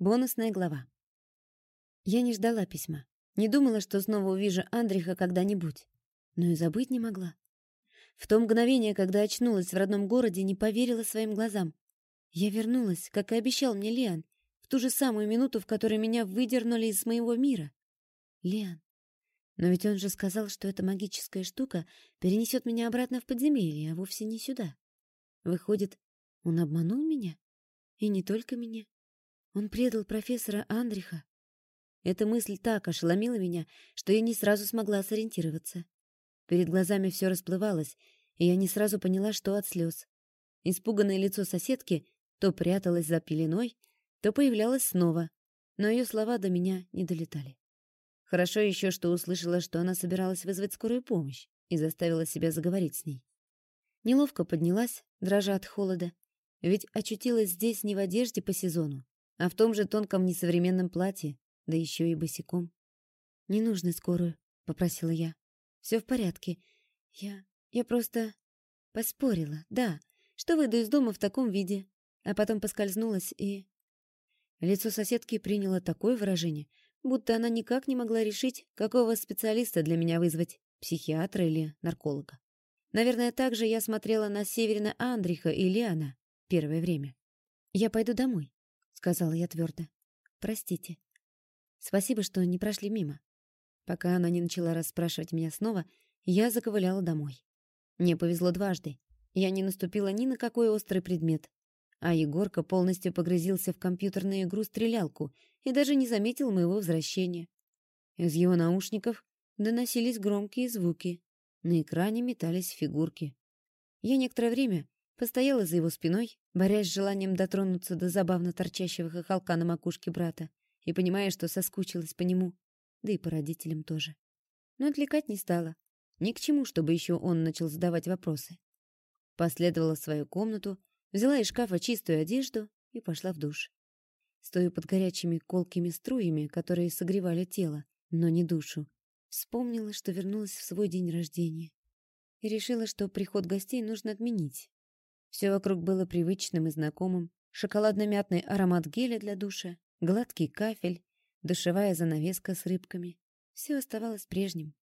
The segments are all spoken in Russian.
Бонусная глава. Я не ждала письма. Не думала, что снова увижу Андриха когда-нибудь. Но и забыть не могла. В то мгновение, когда очнулась в родном городе, не поверила своим глазам. Я вернулась, как и обещал мне Лиан, в ту же самую минуту, в которой меня выдернули из моего мира. Лиан. Но ведь он же сказал, что эта магическая штука перенесет меня обратно в подземелье, а вовсе не сюда. Выходит, он обманул меня? И не только меня. Он предал профессора Андриха. Эта мысль так ошеломила меня, что я не сразу смогла сориентироваться. Перед глазами все расплывалось, и я не сразу поняла, что от слез. Испуганное лицо соседки то пряталось за пеленой, то появлялось снова, но ее слова до меня не долетали. Хорошо еще, что услышала, что она собиралась вызвать скорую помощь и заставила себя заговорить с ней. Неловко поднялась, дрожа от холода, ведь очутилась здесь не в одежде по сезону, а в том же тонком несовременном платье, да еще и босиком. «Не нужно скорую», — попросила я. «Все в порядке. Я... я просто... поспорила, да, что выйду из дома в таком виде, а потом поскользнулась и...» Лицо соседки приняло такое выражение, будто она никак не могла решить, какого специалиста для меня вызвать, психиатра или нарколога. Наверное, так же я смотрела на Северина Андриха и Лиана первое время. «Я пойду домой», сказала я твердо. Простите. Спасибо, что не прошли мимо. Пока она не начала расспрашивать меня снова, я заковыляла домой. Мне повезло дважды. Я не наступила ни на какой острый предмет, а Егорка полностью погрузился в компьютерную игру-стрелялку и даже не заметил моего возвращения. Из его наушников доносились громкие звуки. На экране метались фигурки. Я некоторое время Постояла за его спиной, борясь с желанием дотронуться до забавно торчащего хохолка на макушке брата и понимая, что соскучилась по нему, да и по родителям тоже. Но отвлекать не стала. Ни к чему, чтобы еще он начал задавать вопросы. Последовала в свою комнату, взяла из шкафа чистую одежду и пошла в душ. Стоя под горячими колкими струями, которые согревали тело, но не душу, вспомнила, что вернулась в свой день рождения и решила, что приход гостей нужно отменить, все вокруг было привычным и знакомым. Шоколадно-мятный аромат геля для душа, гладкий кафель, душевая занавеска с рыбками. Все оставалось прежним.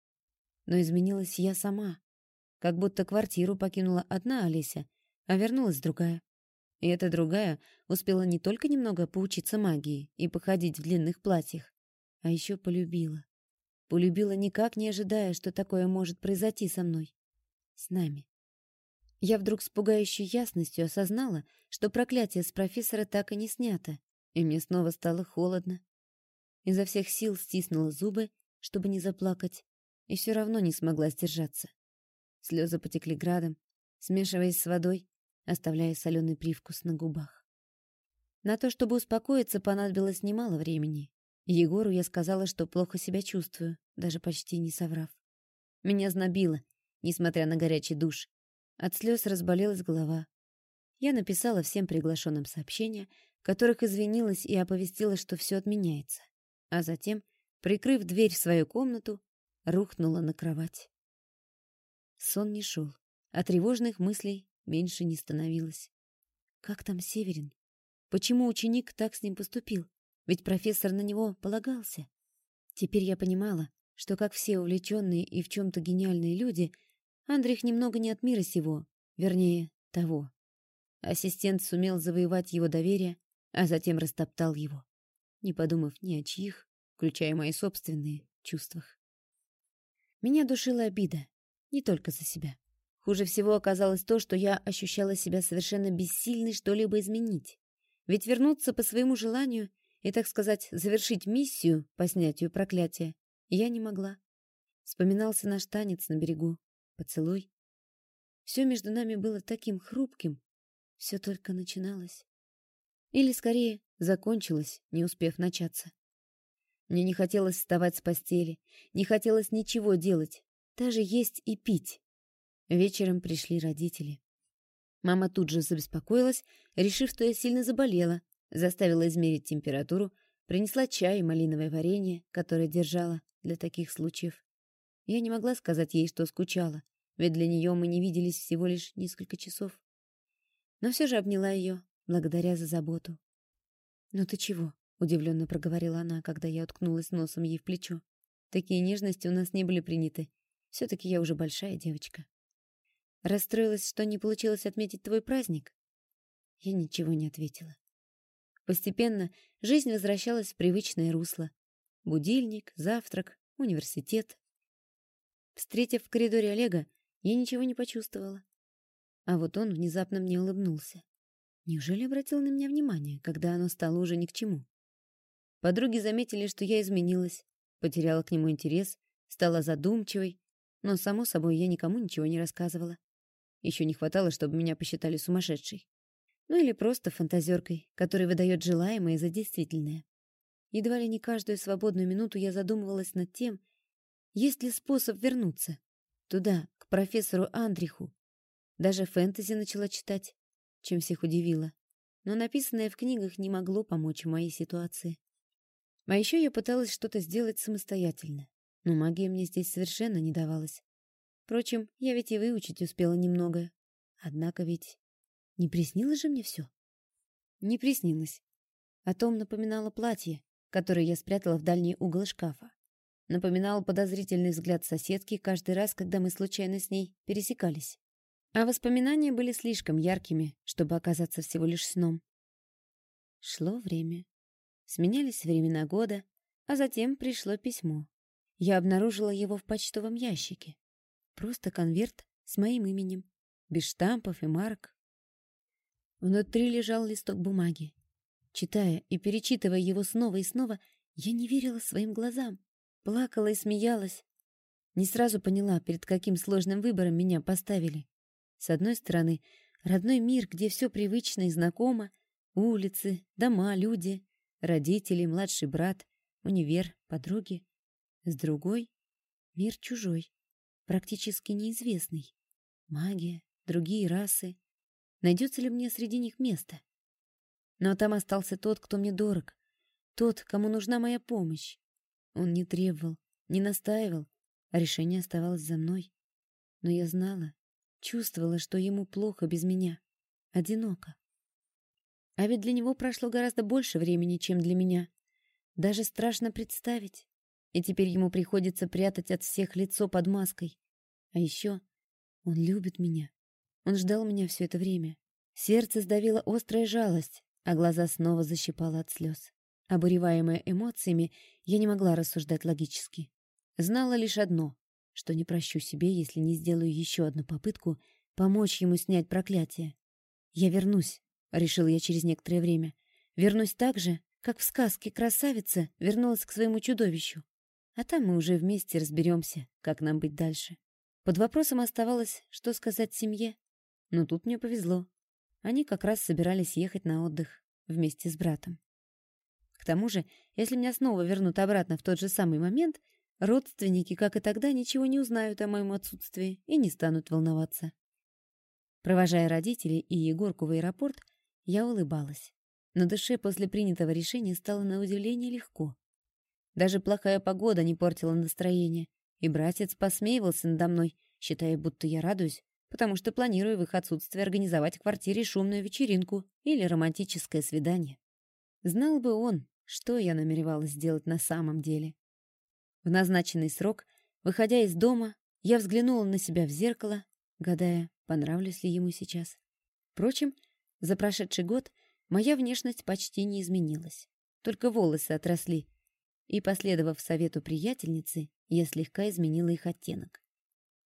Но изменилась я сама. Как будто квартиру покинула одна Олеся, а вернулась другая. И эта другая успела не только немного поучиться магии и походить в длинных платьях, а еще полюбила. Полюбила никак не ожидая, что такое может произойти со мной. С нами. Я вдруг с пугающей ясностью осознала, что проклятие с профессора так и не снято, и мне снова стало холодно. Изо всех сил стиснула зубы, чтобы не заплакать, и все равно не смогла сдержаться. Слезы потекли градом, смешиваясь с водой, оставляя соленый привкус на губах. На то, чтобы успокоиться, понадобилось немало времени. Егору я сказала, что плохо себя чувствую, даже почти не соврав. Меня знобило, несмотря на горячий душ, от слез разболелась голова. Я написала всем приглашенным сообщения, которых извинилась и оповестила, что все отменяется. А затем, прикрыв дверь в свою комнату, рухнула на кровать. Сон не шел, а тревожных мыслей меньше не становилось. Как там Северин? Почему ученик так с ним поступил? Ведь профессор на него полагался. Теперь я понимала, что, как все увлеченные и в чем-то гениальные люди, Андрих немного не от мира сего, вернее, того. Ассистент сумел завоевать его доверие, а затем растоптал его, не подумав ни о чьих, включая мои собственные, чувствах. Меня душила обида, не только за себя. Хуже всего оказалось то, что я ощущала себя совершенно бессильной что-либо изменить. Ведь вернуться по своему желанию и, так сказать, завершить миссию по снятию проклятия я не могла. Вспоминался наш танец на берегу, поцелуй. Все между нами было таким хрупким, все только начиналось. Или, скорее, закончилось, не успев начаться. Мне не хотелось вставать с постели, не хотелось ничего делать, даже есть и пить. Вечером пришли родители. Мама тут же забеспокоилась, решив, что я сильно заболела, заставила измерить температуру, принесла чай и малиновое варенье, которое держала для таких случаев. Я не могла сказать ей, что скучала, ведь для нее мы не виделись всего лишь несколько часов. Но все же обняла ее, благодаря за заботу. «Ну ты чего?» — удивленно проговорила она, когда я уткнулась носом ей в плечо. «Такие нежности у нас не были приняты. Все-таки я уже большая девочка». «Расстроилась, что не получилось отметить твой праздник?» Я ничего не ответила. Постепенно жизнь возвращалась в привычное русло. Будильник, завтрак, университет. Встретив в коридоре Олега, я ничего не почувствовала. А вот он внезапно мне улыбнулся. Неужели обратил на меня внимание, когда оно стало уже ни к чему? Подруги заметили, что я изменилась, потеряла к нему интерес, стала задумчивой, но, само собой, я никому ничего не рассказывала. Еще не хватало, чтобы меня посчитали сумасшедшей. Ну или просто фантазеркой, которая выдает желаемое за действительное. Едва ли не каждую свободную минуту я задумывалась над тем, есть ли способ вернуться. Туда, к профессору Андриху. Даже фэнтези начала читать, чем всех удивила. Но написанное в книгах не могло помочь в моей ситуации. А еще я пыталась что-то сделать самостоятельно, но магия мне здесь совершенно не давалась. Впрочем, я ведь и выучить успела немного. Однако ведь не приснилось же мне все? Не приснилось. О том напоминало платье, которое я спрятала в дальний угол шкафа. Напоминал подозрительный взгляд соседки каждый раз, когда мы случайно с ней пересекались. А воспоминания были слишком яркими, чтобы оказаться всего лишь сном. Шло время. Сменялись времена года, а затем пришло письмо. Я обнаружила его в почтовом ящике. Просто конверт с моим именем, без штампов и марок. Внутри лежал листок бумаги. Читая и перечитывая его снова и снова, я не верила своим глазам. Плакала и смеялась. Не сразу поняла, перед каким сложным выбором меня поставили. С одной стороны, родной мир, где все привычно и знакомо, улицы, дома, люди, родители, младший брат, универ, подруги. С другой — мир чужой, практически неизвестный. Магия, другие расы. Найдется ли мне среди них место? Но там остался тот, кто мне дорог, тот, кому нужна моя помощь. Он не требовал, не настаивал, а решение оставалось за мной. Но я знала, чувствовала, что ему плохо без меня, одиноко. А ведь для него прошло гораздо больше времени, чем для меня. Даже страшно представить. И теперь ему приходится прятать от всех лицо под маской. А еще он любит меня. Он ждал меня все это время. Сердце сдавило острая жалость, а глаза снова защипало от слез. Обуреваемая эмоциями, я не могла рассуждать логически. Знала лишь одно, что не прощу себе, если не сделаю еще одну попытку помочь ему снять проклятие. «Я вернусь», — решил я через некоторое время. «Вернусь так же, как в сказке красавица вернулась к своему чудовищу. А там мы уже вместе разберемся, как нам быть дальше». Под вопросом оставалось, что сказать семье. Но тут мне повезло. Они как раз собирались ехать на отдых вместе с братом. К тому же, если меня снова вернут обратно в тот же самый момент, родственники, как и тогда, ничего не узнают о моем отсутствии и не станут волноваться. Провожая родителей и Егорку в аэропорт, я улыбалась. На душе после принятого решения стало на удивление легко. Даже плохая погода не портила настроение, и братец посмеивался надо мной, считая, будто я радуюсь, потому что планирую в их отсутствие организовать в квартире шумную вечеринку или романтическое свидание. Знал бы он, что я намеревалась сделать на самом деле? В назначенный срок, выходя из дома, я взглянула на себя в зеркало, гадая, понравлюсь ли ему сейчас. Впрочем, за прошедший год моя внешность почти не изменилась. Только волосы отросли, и, последовав совету приятельницы, я слегка изменила их оттенок.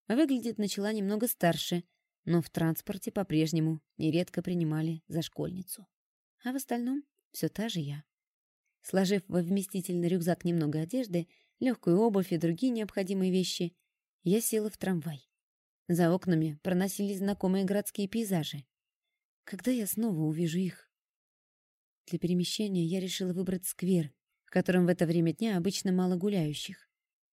Выглядеть начала немного старше, но в транспорте по-прежнему нередко принимали за школьницу. А в остальном все та же я. Сложив во вместительный рюкзак немного одежды, легкую обувь и другие необходимые вещи, я села в трамвай. За окнами проносились знакомые городские пейзажи. Когда я снова увижу их? Для перемещения я решила выбрать сквер, в котором в это время дня обычно мало гуляющих.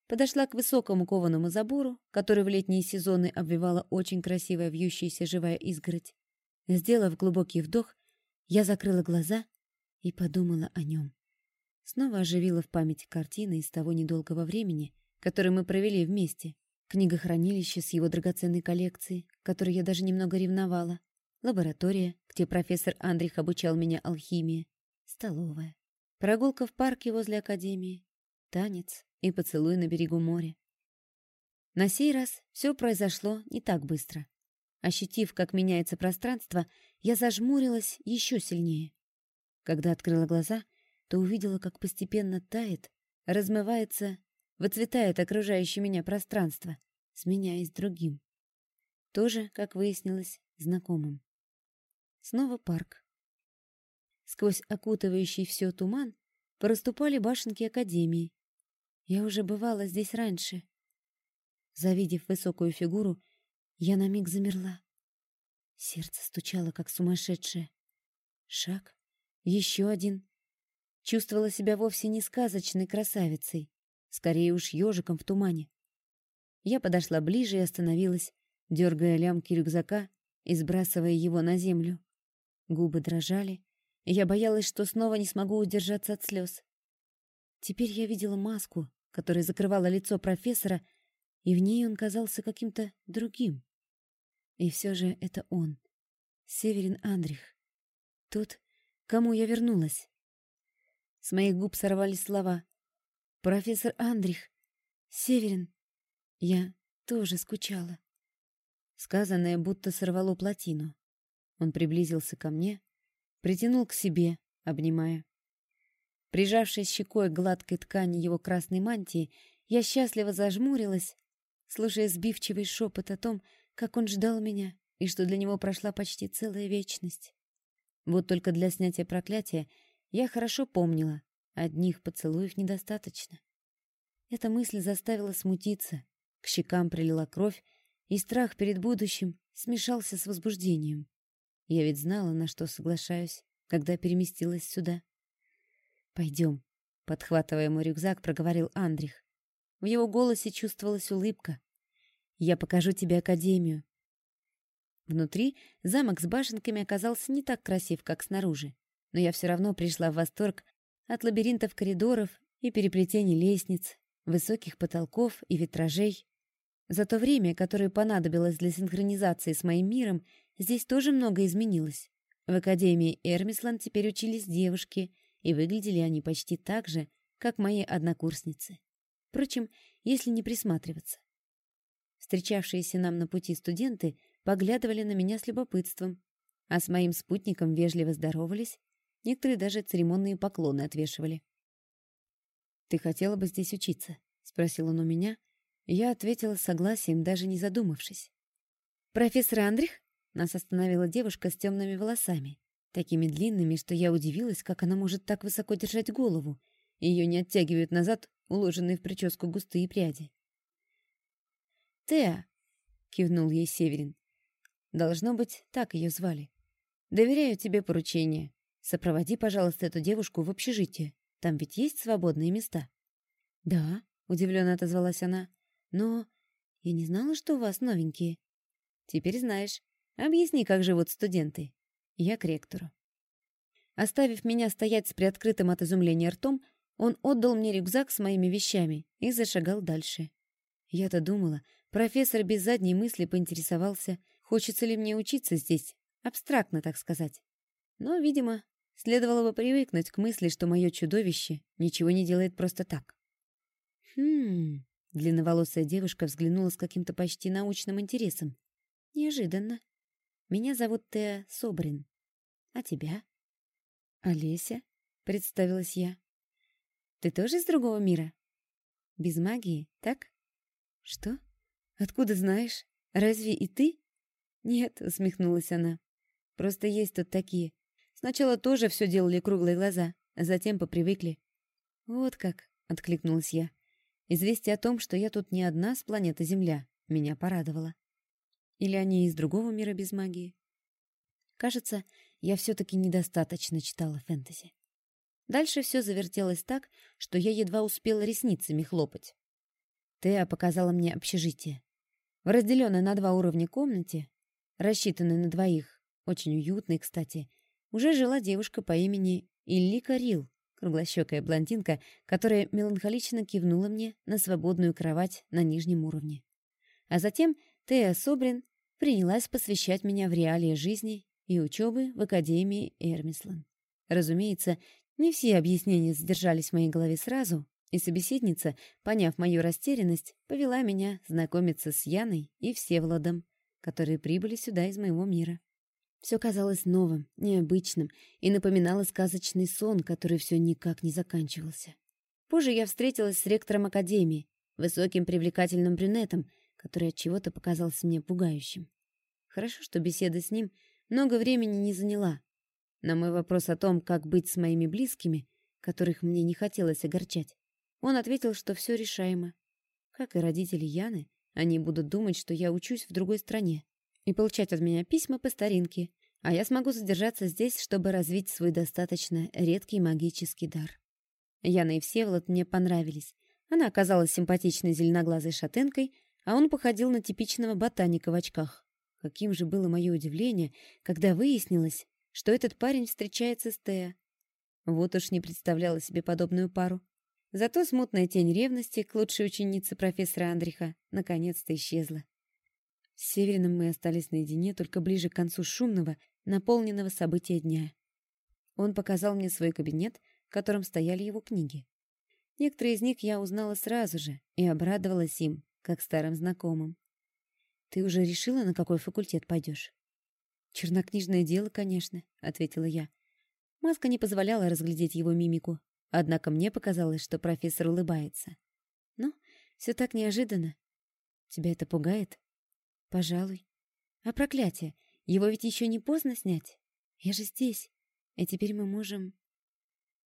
Подошла к высокому кованому забору, который в летние сезоны обвивала очень красивая вьющаяся живая изгородь. Сделав глубокий вдох, я закрыла глаза и подумала о нем. Снова оживила в памяти картины из того недолгого времени, которое мы провели вместе. Книгохранилище с его драгоценной коллекцией, которой я даже немного ревновала. Лаборатория, где профессор Андрих обучал меня алхимии. Столовая. Прогулка в парке возле академии, танец и поцелуй на берегу моря. На сей раз все произошло не так быстро. Ощутив, как меняется пространство, я зажмурилась еще сильнее. Когда открыла глаза, то увидела, как постепенно тает, размывается, выцветает окружающее меня пространство, сменяясь другим. Тоже, как выяснилось, знакомым. Снова парк. Сквозь окутывающий все туман проступали башенки Академии. Я уже бывала здесь раньше. Завидев высокую фигуру, я на миг замерла. Сердце стучало, как сумасшедшее. Шаг, еще один. Чувствовала себя вовсе не сказочной красавицей, скорее уж ежиком в тумане. Я подошла ближе и остановилась, дергая лямки рюкзака и сбрасывая его на землю. Губы дрожали, и я боялась, что снова не смогу удержаться от слез. Теперь я видела маску, которая закрывала лицо профессора, и в ней он казался каким-то другим. И все же это он, Северин Андрих, тот, кому я вернулась. С моих губ сорвались слова. «Профессор Андрих! Северин!» Я тоже скучала. Сказанное будто сорвало плотину. Он приблизился ко мне, притянул к себе, обнимая. Прижавшись щекой к гладкой ткани его красной мантии, я счастливо зажмурилась, слушая сбивчивый шепот о том, как он ждал меня и что для него прошла почти целая вечность. Вот только для снятия проклятия я хорошо помнила, одних поцелуев недостаточно. Эта мысль заставила смутиться, к щекам прилила кровь, и страх перед будущим смешался с возбуждением. Я ведь знала, на что соглашаюсь, когда переместилась сюда. «Пойдем», — подхватывая мой рюкзак, проговорил Андрих. В его голосе чувствовалась улыбка. «Я покажу тебе академию». Внутри замок с башенками оказался не так красив, как снаружи, но я все равно пришла в восторг от лабиринтов коридоров и переплетений лестниц, высоких потолков и витражей. За то время, которое понадобилось для синхронизации с моим миром, здесь тоже много изменилось. В Академии Эрмисланд теперь учились девушки, и выглядели они почти так же, как мои однокурсницы. Впрочем, если не присматриваться. Встречавшиеся нам на пути студенты поглядывали на меня с любопытством, а с моим спутником вежливо здоровались, некоторые даже церемонные поклоны отвешивали. «Ты хотела бы здесь учиться?» — спросил он у меня, я ответила согласием, даже не задумавшись. «Профессор Андрих?» Нас остановила девушка с темными волосами, такими длинными, что я удивилась, как она может так высоко держать голову. Ее не оттягивают назад уложенные в прическу густые пряди. «Теа!» — кивнул ей Северин. «Должно быть, так ее звали. Доверяю тебе поручение. Сопроводи, пожалуйста, эту девушку в общежитие. Там ведь есть свободные места?» «Да», — удивленно отозвалась она. Но я не знала, что у вас новенькие. Теперь знаешь. Объясни, как живут студенты. Я к ректору. Оставив меня стоять с приоткрытым от изумления ртом, он отдал мне рюкзак с моими вещами и зашагал дальше. Я-то думала, профессор без задней мысли поинтересовался, хочется ли мне учиться здесь, абстрактно, так сказать. Но, видимо, следовало бы привыкнуть к мысли, что мое чудовище ничего не делает просто так. Хм, Длинноволосая девушка взглянула с каким-то почти научным интересом. Неожиданно. Меня зовут Теа Собрин. А тебя? Олеся, представилась я. Ты тоже из другого мира? Без магии, так? Что? Откуда знаешь? Разве и ты? Нет, усмехнулась она. Просто есть тут такие. Сначала тоже все делали круглые глаза, а затем попривыкли. Вот как, откликнулась я. Известие о том, что я тут не одна с планеты Земля, меня порадовало. Или они из другого мира без магии? Кажется, я все-таки недостаточно читала фэнтези. Дальше все завертелось так, что я едва успела ресницами хлопать. Теа показала мне общежитие. В разделенной на два уровня комнате, рассчитанной на двоих, очень уютной, кстати, уже жила девушка по имени Иллика Рил, круглощекая блондинка, которая меланхолично кивнула мне на свободную кровать на нижнем уровне. А затем Тея Собрин принялась посвящать меня в реалии жизни и учебы в Академии Эрмислан. Разумеется, Не все объяснения задержались в моей голове сразу, и собеседница, поняв мою растерянность, повела меня знакомиться с Яной и Всеволодом, которые прибыли сюда из моего мира. Все казалось новым, необычным и напоминало сказочный сон, который все никак не заканчивался. Позже я встретилась с ректором академии, высоким привлекательным брюнетом, который от чего-то показался мне пугающим. Хорошо, что беседа с ним много времени не заняла. На мой вопрос о том, как быть с моими близкими, которых мне не хотелось огорчать, он ответил, что все решаемо. Как и родители Яны, они будут думать, что я учусь в другой стране и получать от меня письма по старинке, а я смогу задержаться здесь, чтобы развить свой достаточно редкий магический дар. Яна и Всеволод мне понравились. Она оказалась симпатичной зеленоглазой шатенкой, а он походил на типичного ботаника в очках. Каким же было мое удивление, когда выяснилось, что этот парень встречается с Теа. Вот уж не представляла себе подобную пару. Зато смутная тень ревности к лучшей ученице профессора Андриха наконец-то исчезла. С Севериным мы остались наедине только ближе к концу шумного, наполненного события дня. Он показал мне свой кабинет, в котором стояли его книги. Некоторые из них я узнала сразу же и обрадовалась им, как старым знакомым. «Ты уже решила, на какой факультет пойдешь?» «Чернокнижное дело, конечно», — ответила я. Маска не позволяла разглядеть его мимику, однако мне показалось, что профессор улыбается. «Ну, все так неожиданно. Тебя это пугает?» «Пожалуй. А проклятие? Его ведь еще не поздно снять? Я же здесь, и теперь мы можем...»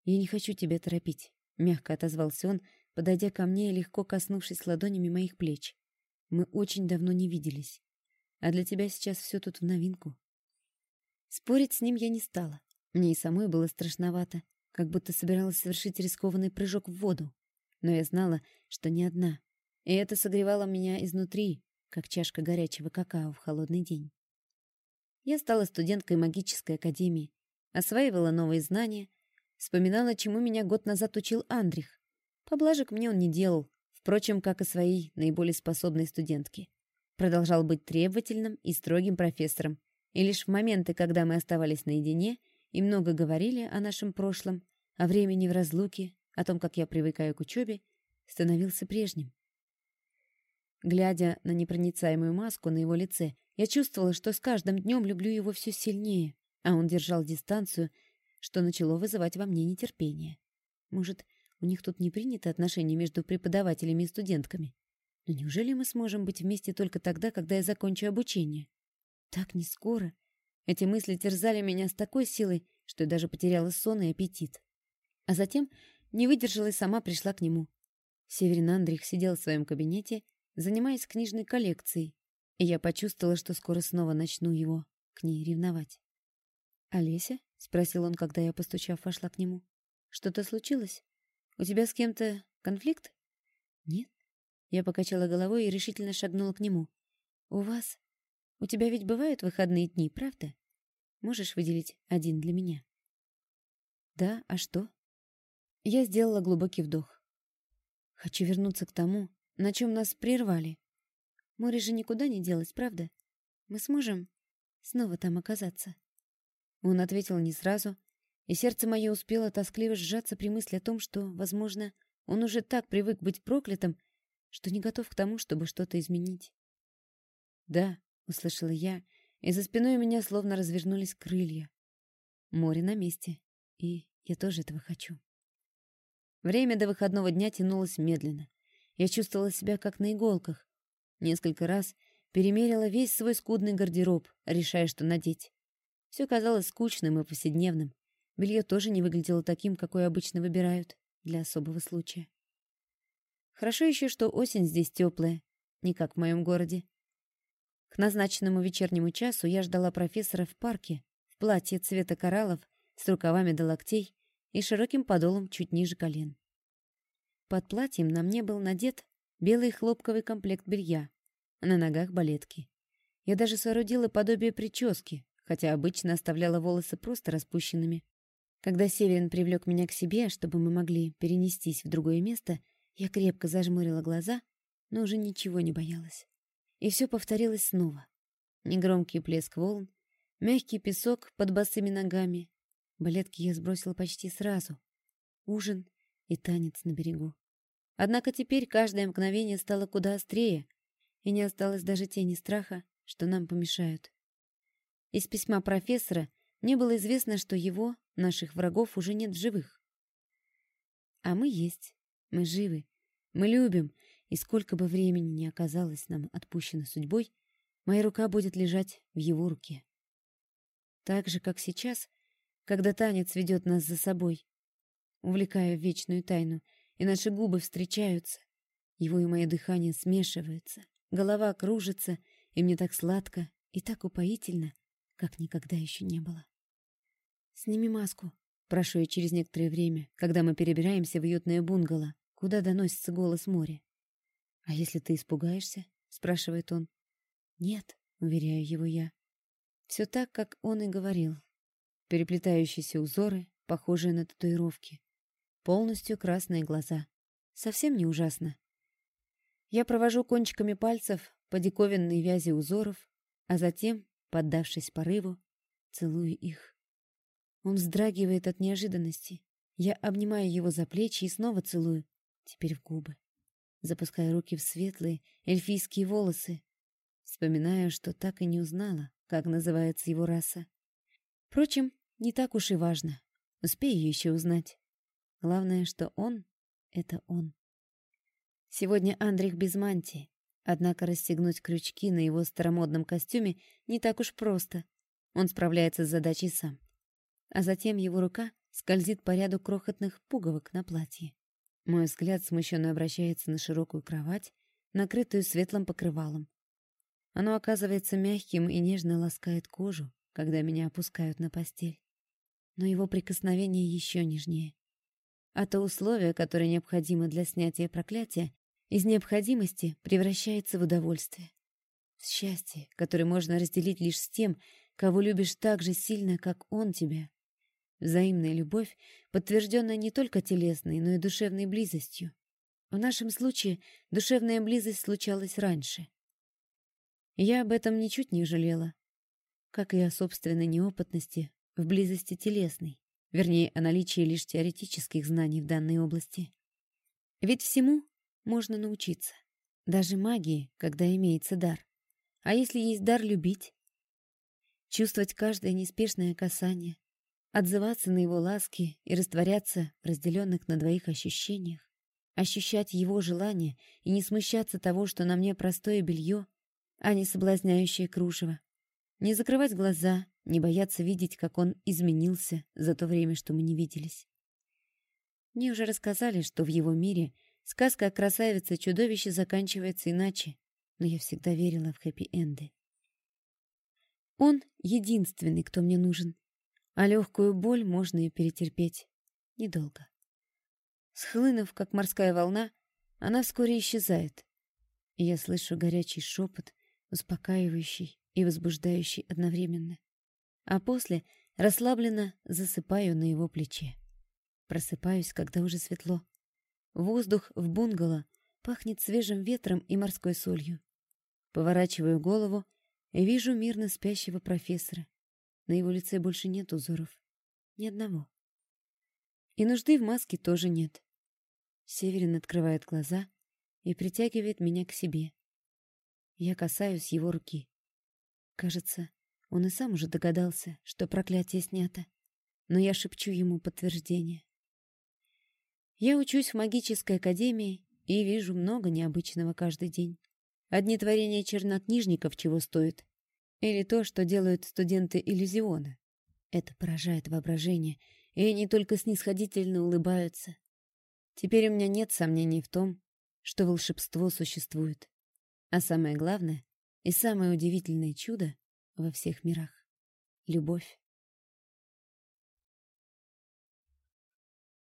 «Я не хочу тебя торопить», — мягко отозвался он, подойдя ко мне и легко коснувшись ладонями моих плеч. «Мы очень давно не виделись, а для тебя сейчас все тут в новинку». Спорить с ним я не стала. Мне и самой было страшновато, как будто собиралась совершить рискованный прыжок в воду. Но я знала, что не одна, и это согревало меня изнутри, как чашка горячего какао в холодный день. Я стала студенткой магической академии, осваивала новые знания, вспоминала, чему меня год назад учил Андрих. Поблажек мне он не делал, впрочем, как и своей наиболее способной студентке. Продолжал быть требовательным и строгим профессором, и лишь в моменты, когда мы оставались наедине и много говорили о нашем прошлом, о времени в разлуке, о том, как я привыкаю к учебе, становился прежним. Глядя на непроницаемую маску на его лице, я чувствовала, что с каждым днем люблю его все сильнее, а он держал дистанцию, что начало вызывать во мне нетерпение. Может, у них тут не принято отношения между преподавателями и студентками? Но неужели мы сможем быть вместе только тогда, когда я закончу обучение? Так не скоро. Эти мысли терзали меня с такой силой, что я даже потеряла сон и аппетит. А затем не выдержала и сама пришла к нему. Северин Андрих сидел в своем кабинете занимаясь книжной коллекцией, и я почувствовала, что скоро снова начну его к ней ревновать. «Олеся?» — спросил он, когда я, постучав, вошла к нему. «Что-то случилось? У тебя с кем-то конфликт?» «Нет». Я покачала головой и решительно шагнула к нему. «У вас? У тебя ведь бывают выходные дни, правда? Можешь выделить один для меня?» «Да, а что?» Я сделала глубокий вдох. «Хочу вернуться к тому, на чем нас прервали. Море же никуда не делось, правда? Мы сможем снова там оказаться?» Он ответил не сразу, и сердце мое успело тоскливо сжаться при мысли о том, что, возможно, он уже так привык быть проклятым, что не готов к тому, чтобы что-то изменить. «Да», — услышала я, и за спиной у меня словно развернулись крылья. Море на месте, и я тоже этого хочу. Время до выходного дня тянулось медленно. Я чувствовала себя как на иголках. Несколько раз перемерила весь свой скудный гардероб, решая, что надеть. Все казалось скучным и повседневным. Белье тоже не выглядело таким, какое обычно выбирают для особого случая. Хорошо еще, что осень здесь теплая, не как в моем городе. К назначенному вечернему часу я ждала профессора в парке, в платье цвета кораллов, с рукавами до локтей и широким подолом чуть ниже колен. Под платьем на мне был надет белый хлопковый комплект белья, а на ногах балетки. Я даже соорудила подобие прически, хотя обычно оставляла волосы просто распущенными. Когда Северин привлек меня к себе, чтобы мы могли перенестись в другое место, я крепко зажмурила глаза, но уже ничего не боялась. И все повторилось снова. Негромкий плеск волн, мягкий песок под босыми ногами, Балетки я сбросила почти сразу. Ужин и танец на берегу. Однако теперь каждое мгновение стало куда острее, и не осталось даже тени страха, что нам помешают. Из письма профессора мне было известно, что его, наших врагов, уже нет в живых. А мы есть, мы живы, мы любим, и сколько бы времени ни оказалось нам отпущено судьбой, моя рука будет лежать в его руке. Так же, как сейчас, когда танец ведет нас за собой, увлекая в вечную тайну, и наши губы встречаются, его и мое дыхание смешиваются, голова кружится, и мне так сладко и так упоительно, как никогда еще не было. «Сними маску», — прошу я через некоторое время, когда мы перебираемся в уютное бунгало, куда доносится голос моря. «А если ты испугаешься?» — спрашивает он. «Нет», — уверяю его я. Все так, как он и говорил. Переплетающиеся узоры, похожие на татуировки. Полностью красные глаза. Совсем не ужасно. Я провожу кончиками пальцев по диковинной вязи узоров, а затем, поддавшись порыву, целую их. Он вздрагивает от неожиданности. Я обнимаю его за плечи и снова целую, теперь в губы запуская руки в светлые эльфийские волосы. Вспоминаю, что так и не узнала, как называется его раса. Впрочем, не так уж и важно. Успею еще узнать. Главное, что он — это он. Сегодня Андрих без мантии, однако расстегнуть крючки на его старомодном костюме не так уж просто. Он справляется с задачей сам. А затем его рука скользит по ряду крохотных пуговок на платье. Мой взгляд смущенно обращается на широкую кровать, накрытую светлым покрывалом. Оно оказывается мягким и нежно ласкает кожу, когда меня опускают на постель. Но его прикосновение еще нежнее. А то условие, которое необходимо для снятия проклятия, из необходимости превращается в удовольствие. В счастье, которое можно разделить лишь с тем, кого любишь так же сильно, как он тебя. Взаимная любовь, подтвержденная не только телесной, но и душевной близостью. В нашем случае душевная близость случалась раньше. Я об этом ничуть не жалела, как и о собственной неопытности в близости телесной, вернее, о наличии лишь теоретических знаний в данной области. Ведь всему можно научиться, даже магии, когда имеется дар. А если есть дар любить? Чувствовать каждое неспешное касание, отзываться на его ласки и растворяться в разделенных на двоих ощущениях, ощущать его желание и не смущаться того, что на мне простое белье, а не соблазняющее кружево, не закрывать глаза, не бояться видеть, как он изменился за то время, что мы не виделись. Мне уже рассказали, что в его мире сказка о красавице-чудовище заканчивается иначе, но я всегда верила в хэппи-энды. Он единственный, кто мне нужен, а легкую боль можно и перетерпеть. Недолго. Схлынув, как морская волна, она вскоре исчезает. И я слышу горячий шепот, успокаивающий и возбуждающий одновременно. А после расслабленно засыпаю на его плече. Просыпаюсь, когда уже светло. Воздух в бунгало пахнет свежим ветром и морской солью. Поворачиваю голову и вижу мирно спящего профессора. На его лице больше нет узоров. Ни одного. И нужды в маске тоже нет. Северин открывает глаза и притягивает меня к себе. Я касаюсь его руки. Кажется, он и сам уже догадался, что проклятие снято, но я шепчу ему подтверждение. Я учусь в магической академии и вижу много необычного каждый день. Одни творения чернокнижников чего стоят, или то, что делают студенты иллюзиона. Это поражает воображение, и они только снисходительно улыбаются. Теперь у меня нет сомнений в том, что волшебство существует. А самое главное и самое удивительное чудо во всех мирах — любовь.